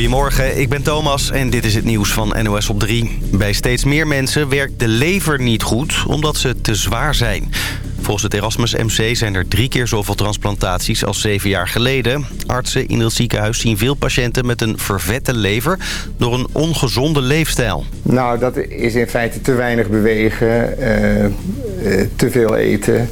Goedemorgen, ik ben Thomas en dit is het nieuws van NOS op 3. Bij steeds meer mensen werkt de lever niet goed omdat ze te zwaar zijn. Volgens het Erasmus MC zijn er drie keer zoveel transplantaties als zeven jaar geleden. Artsen in het ziekenhuis zien veel patiënten met een vervette lever door een ongezonde leefstijl. Nou, dat is in feite te weinig bewegen, uh, uh, te veel eten.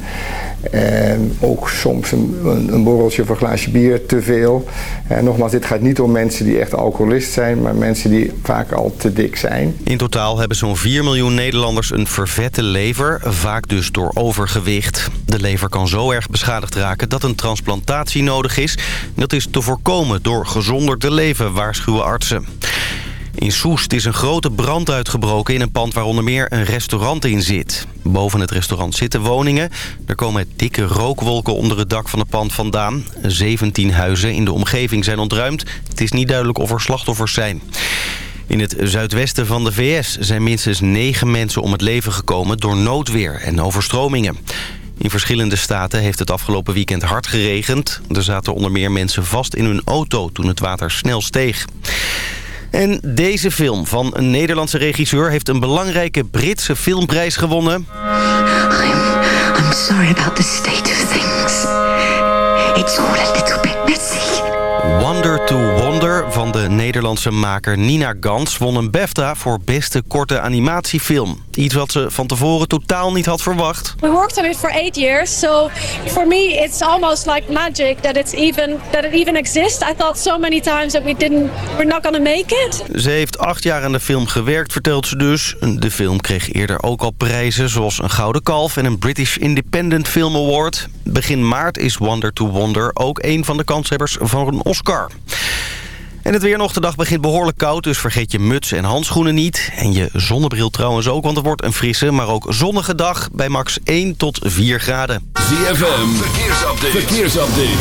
En ook soms een, een, borreltje of een glaasje bier te veel. En nogmaals, dit gaat niet om mensen die echt alcoholist zijn... maar mensen die vaak al te dik zijn. In totaal hebben zo'n 4 miljoen Nederlanders een vervette lever... vaak dus door overgewicht. De lever kan zo erg beschadigd raken dat een transplantatie nodig is. Dat is te voorkomen door gezonder te leven, waarschuwen artsen. In Soest is een grote brand uitgebroken in een pand waar onder meer een restaurant in zit. Boven het restaurant zitten woningen. Er komen dikke rookwolken onder het dak van het pand vandaan. 17 huizen in de omgeving zijn ontruimd. Het is niet duidelijk of er slachtoffers zijn. In het zuidwesten van de VS zijn minstens negen mensen om het leven gekomen door noodweer en overstromingen. In verschillende staten heeft het afgelopen weekend hard geregend. Er zaten onder meer mensen vast in hun auto toen het water snel steeg. En deze film van een Nederlandse regisseur... heeft een belangrijke Britse filmprijs gewonnen. I'm, I'm sorry about the state of things. It's all a. Wonder to Wonder van de Nederlandse maker Nina Gans... won een BAFTA voor beste korte animatiefilm. Iets wat ze van tevoren totaal niet had verwacht. We worked on it for eight years, so for me it's almost like magic that it's even that it even exists. I thought so many times that we didn't we're not gonna make it. Ze heeft acht jaar aan de film gewerkt, vertelt ze dus. De film kreeg eerder ook al prijzen zoals een Gouden Kalf en een British Independent Film Award. Begin maart is Wonder to Wonder ook een van de kanshebbers van een Oscar. En het weer nog. De dag begint behoorlijk koud, dus vergeet je muts en handschoenen niet. En je zonnebril trouwens ook, want het wordt een frisse, maar ook zonnige dag bij max 1 tot 4 graden. ZFM, verkeersupdate. verkeersupdate.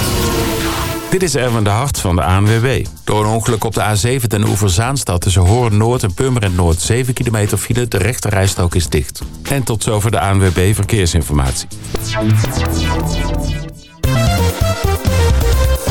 Dit is Erwin de Hart van de ANWB. Door een ongeluk op de A7 ten Oeverzaanstad tussen Hoorn Noord en Purmerend Noord 7 kilometer file. De rechterrijstrook is dicht. En tot zover de ANWB Verkeersinformatie.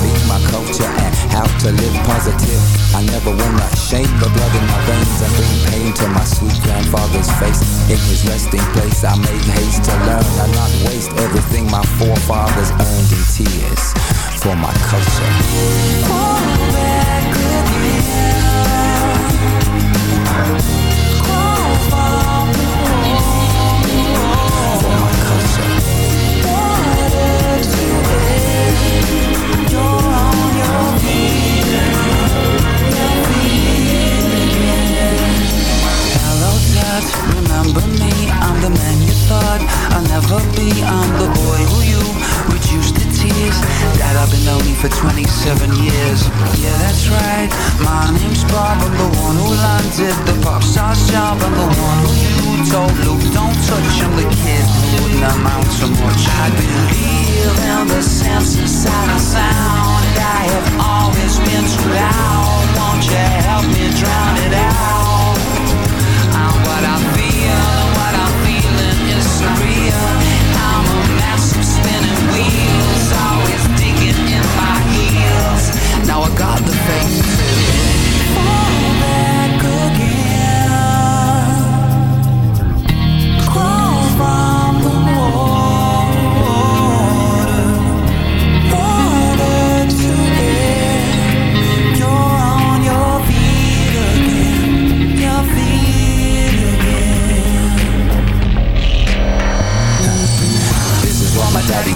me to live positive. I never wanna shame the blood in my veins and bring pain to my sweet grandfather's face. In his resting place, I made haste to learn and not waste everything my forefathers earned in tears for my culture. For thought I'll never be. I'm the boy who you reduced to tears. Dad, I've been lonely for 27 years. Yeah, that's right. My name's Bob. I'm the one who landed the pop star's job. I'm the one who you told Luke, don't touch. I'm the kid who wouldn't amount to much. I believe in the sense inside of sound. I have always been too loud. Won't you help me drown it out? got the face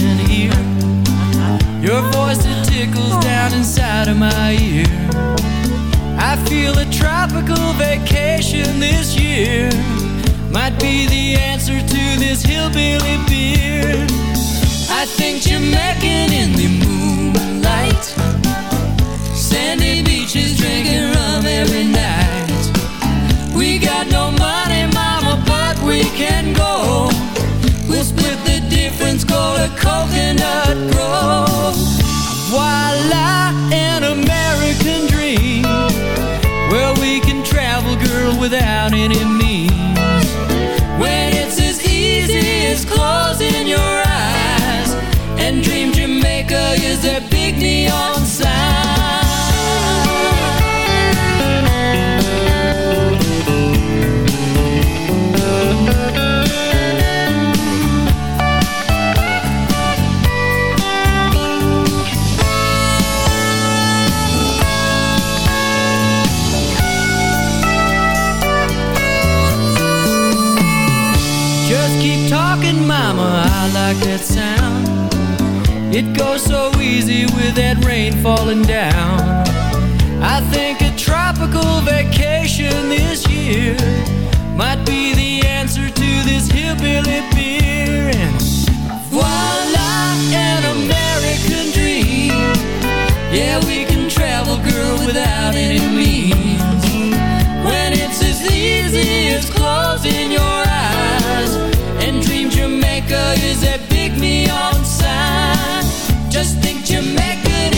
mama, I can hear your voice that tickles down inside of my ear. I feel a tropical vacation this year might be the answer to this hillbilly beer. I think Jamaican in the without any means. When it's as easy as closing your eyes and dream Jamaica is a big neon sign. Sound. It goes so easy with that rain falling down. I think a tropical vacation this year might be the Jamaican in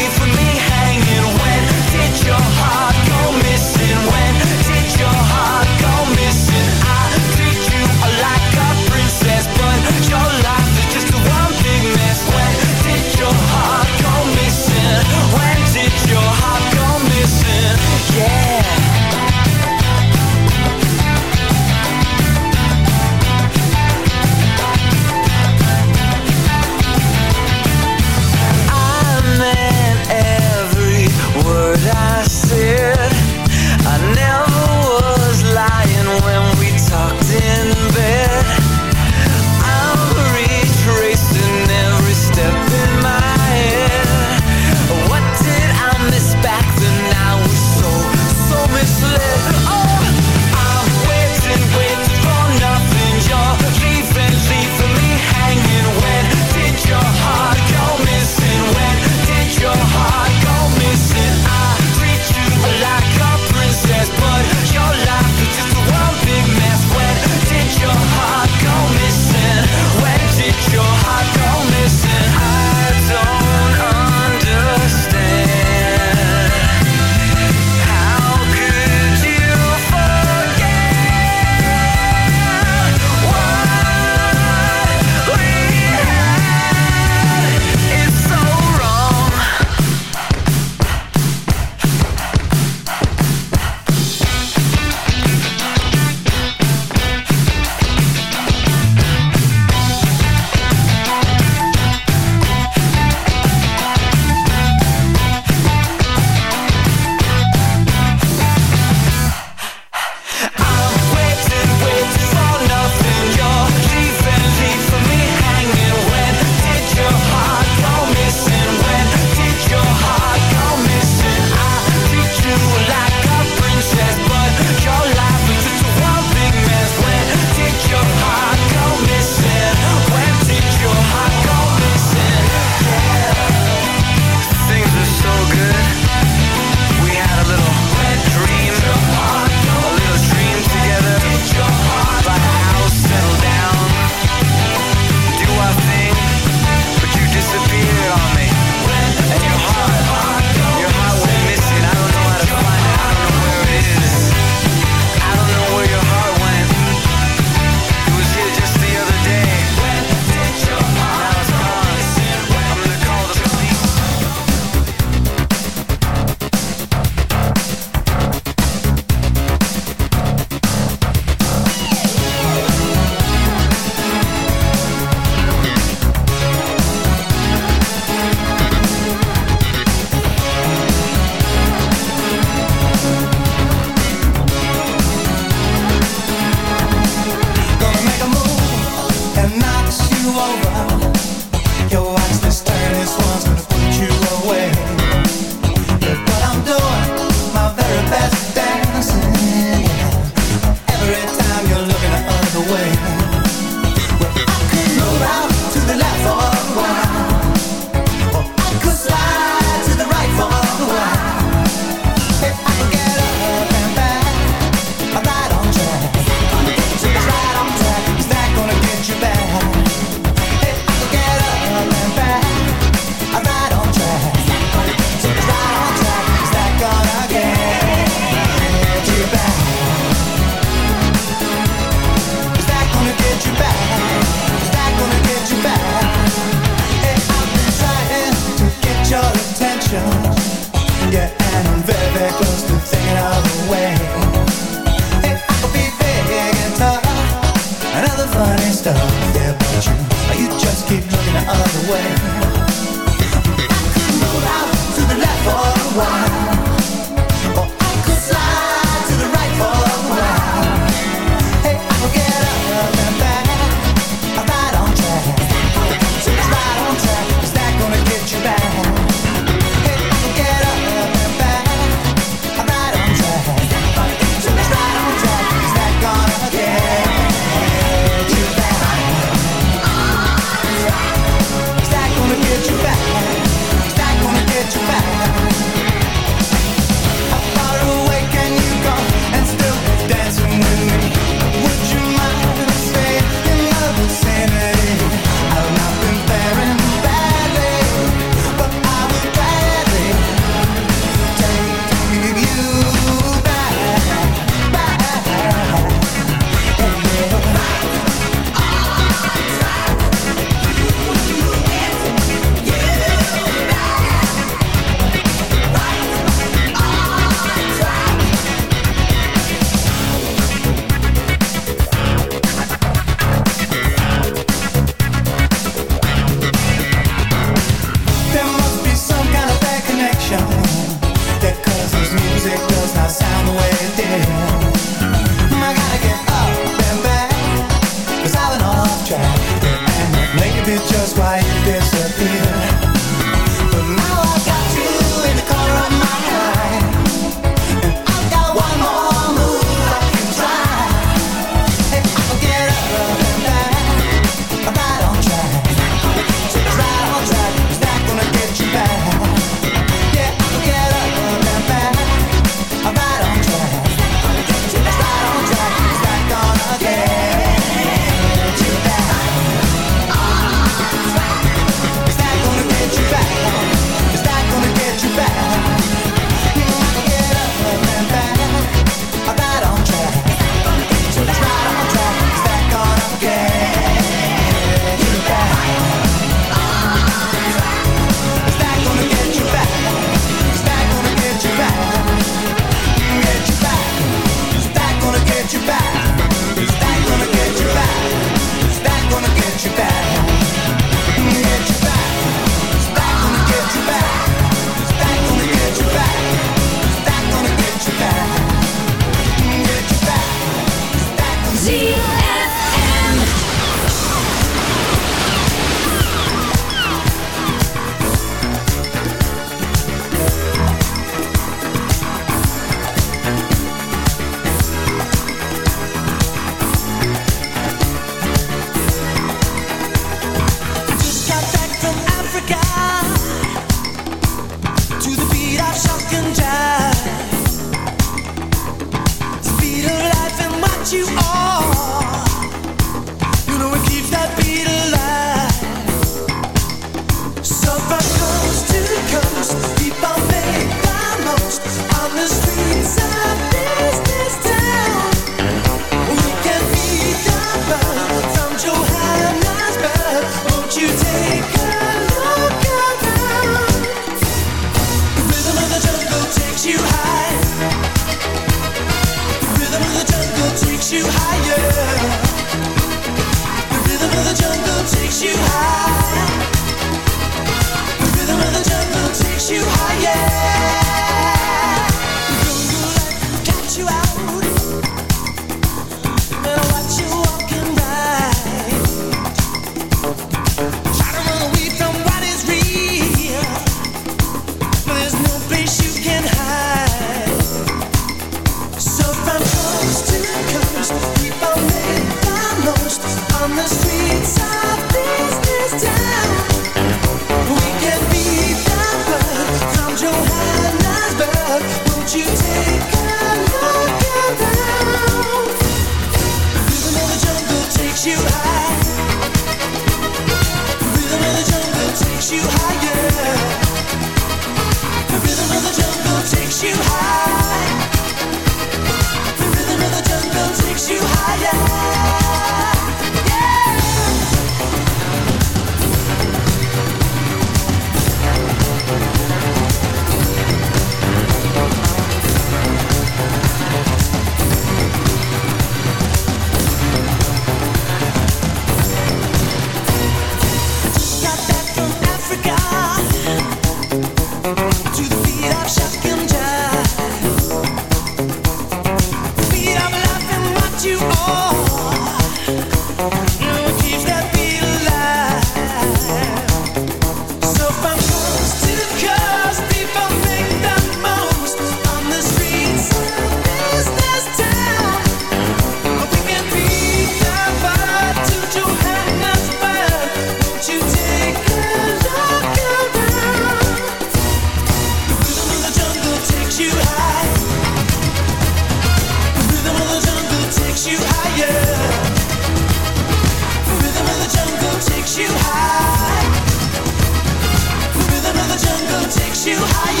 you higher.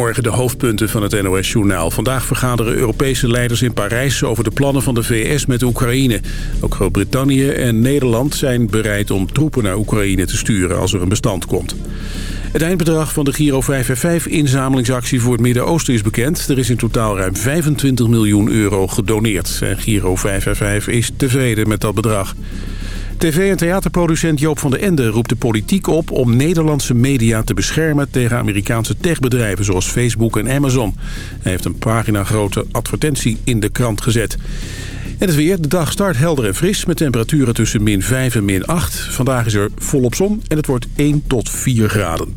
Morgen de hoofdpunten van het NOS-journaal. Vandaag vergaderen Europese leiders in Parijs over de plannen van de VS met Oekraïne. Ook Groot-Brittannië en Nederland zijn bereid om troepen naar Oekraïne te sturen als er een bestand komt. Het eindbedrag van de Giro 555-inzamelingsactie voor het Midden-Oosten is bekend. Er is in totaal ruim 25 miljoen euro gedoneerd. En Giro 555 is tevreden met dat bedrag. TV- en theaterproducent Joop van der Ende roept de politiek op... om Nederlandse media te beschermen tegen Amerikaanse techbedrijven... zoals Facebook en Amazon. Hij heeft een pagina grote advertentie in de krant gezet. En het weer. De dag start helder en fris... met temperaturen tussen min 5 en min 8. Vandaag is er volop zon en het wordt 1 tot 4 graden.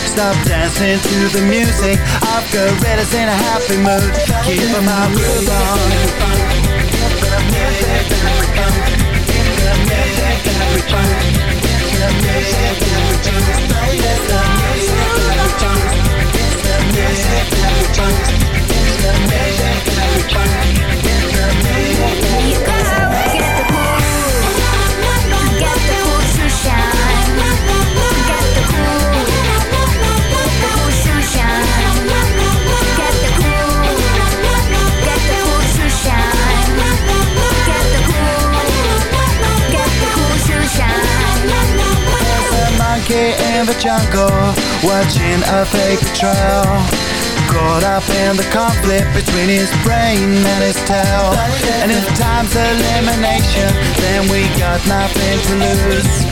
Stop dancing to the music. I've got gorillas in a happy mood. Keep my groove on. There's monkey in the jungle watching a fake trail. Caught up in the conflict between his brain and his tail. And if time's elimination, then we got nothing to lose.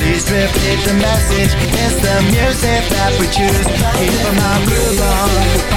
Please repeat the message. It's the music that we choose. Keep my groove on.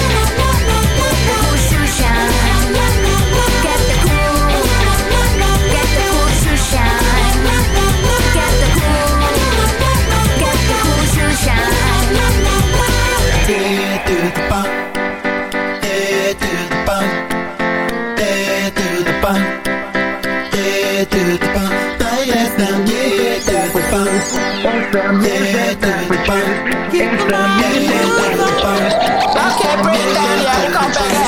from can't the. It's from there, that's the. Okay, down, come back.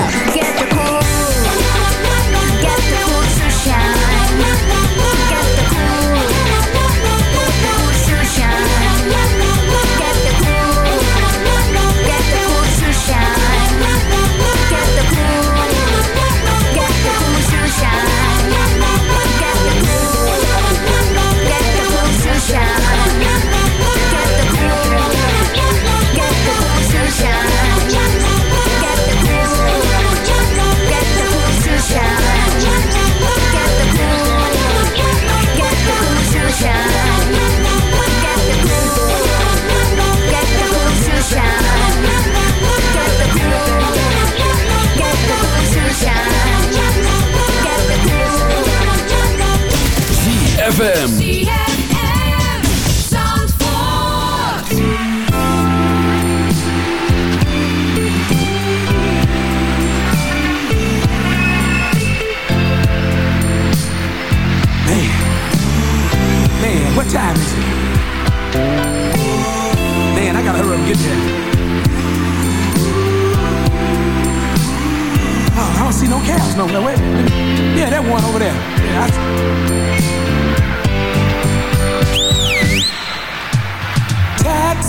ZFM. Man, what time is it? Man, I gotta hurry up and get there. Oh, I don't see no cabs nowhere. Wait. Yeah, that one over there. Yeah, I...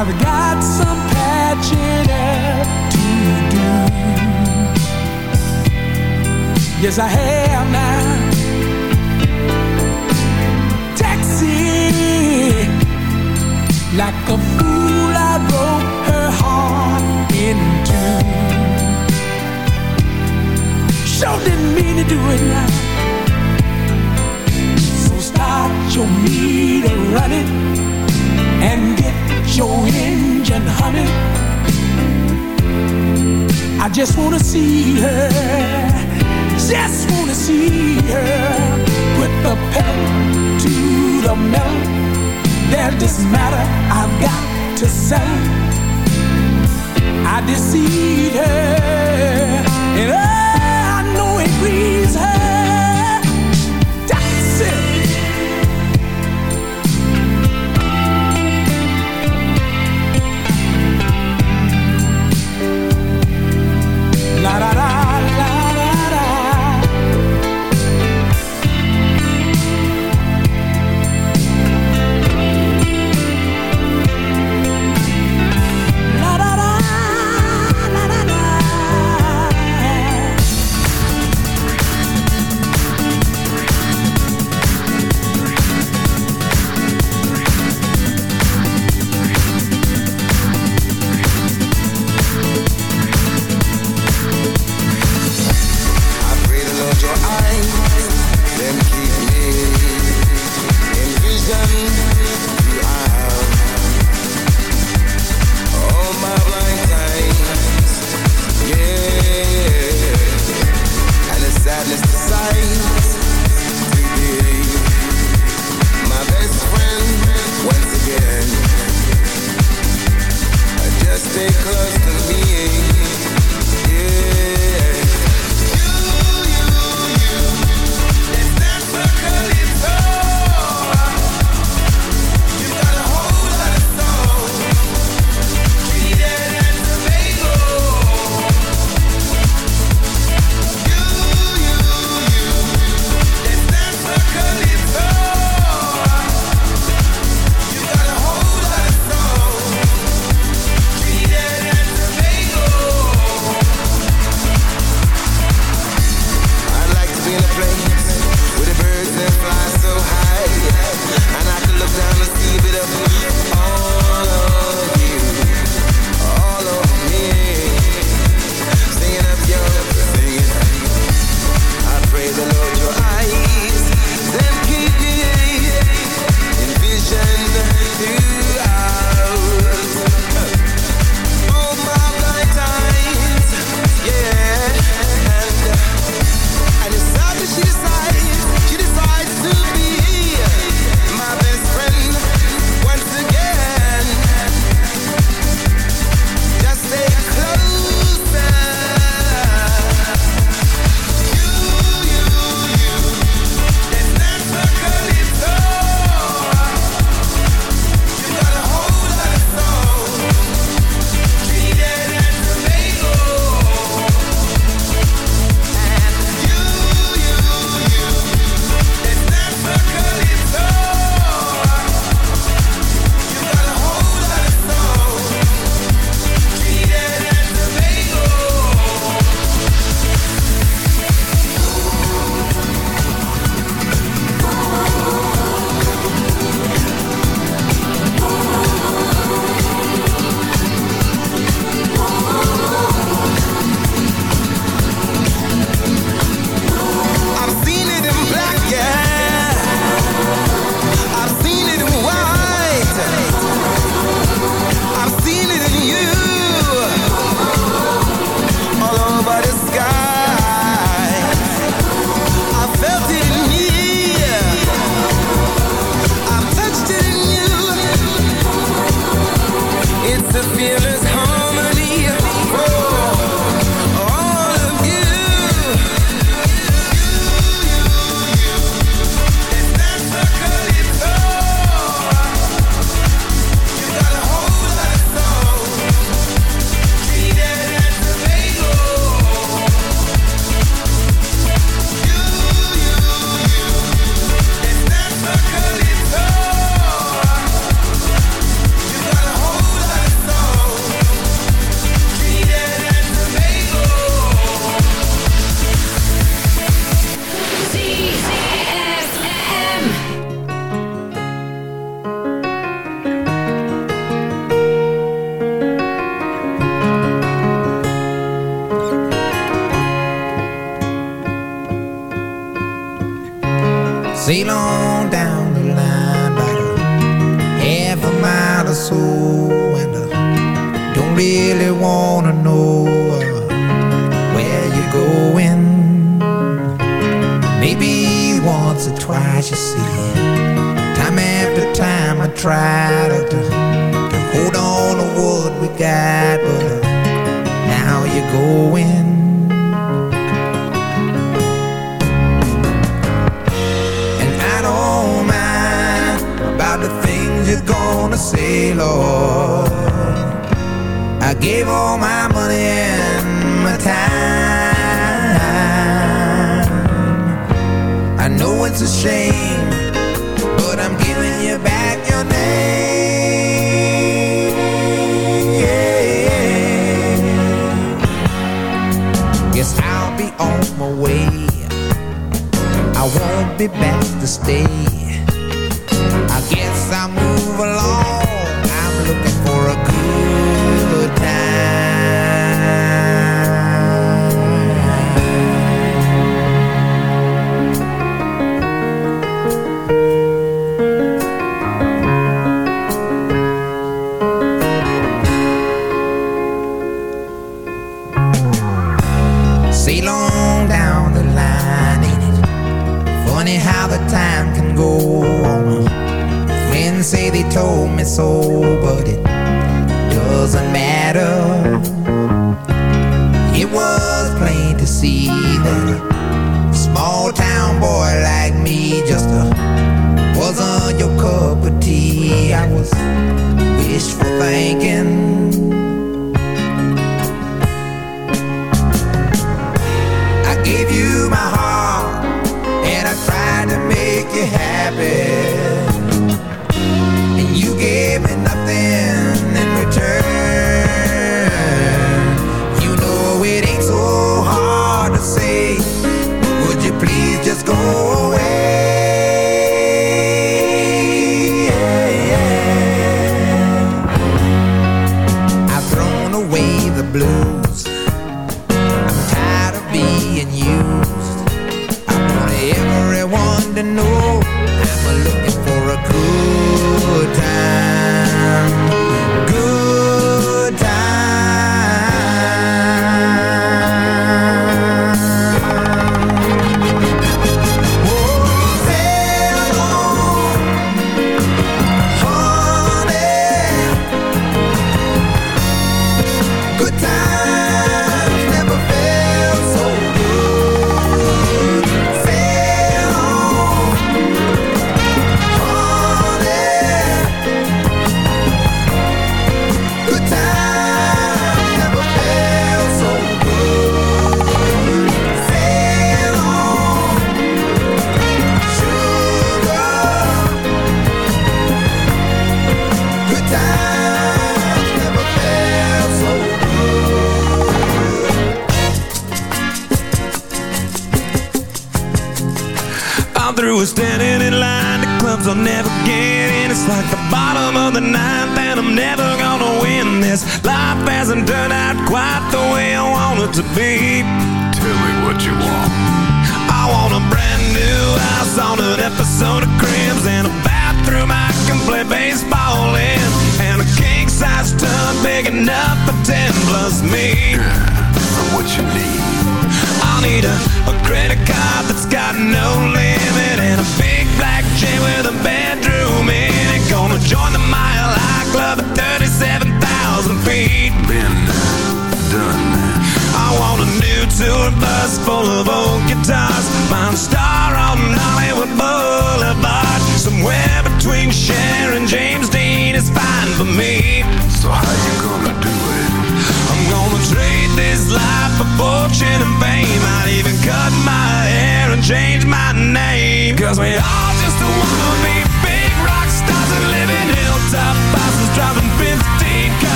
I've got some patching up to do. Yes, I have now. Taxi. Like a fool, I broke her heart in two. Sure didn't mean to do it now. So start your meter running and get your engine humming. I just wanna see her, just wanna see her. Put the pedal to the metal. There's this matter I've got to settle. I deceived her,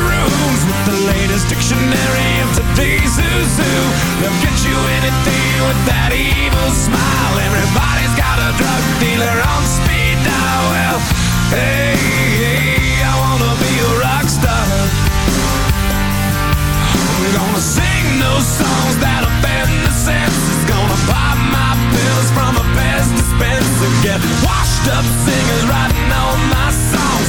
rooms with the latest dictionary of today's who. They'll get you anything with that evil smile. Everybody's got a drug dealer on speed dial. Well, hey, hey, I wanna be a rock star. I'm gonna sing those songs that offend the senses. Gonna pop my pills from a Pez dispenser. Get washed up singers writing all my.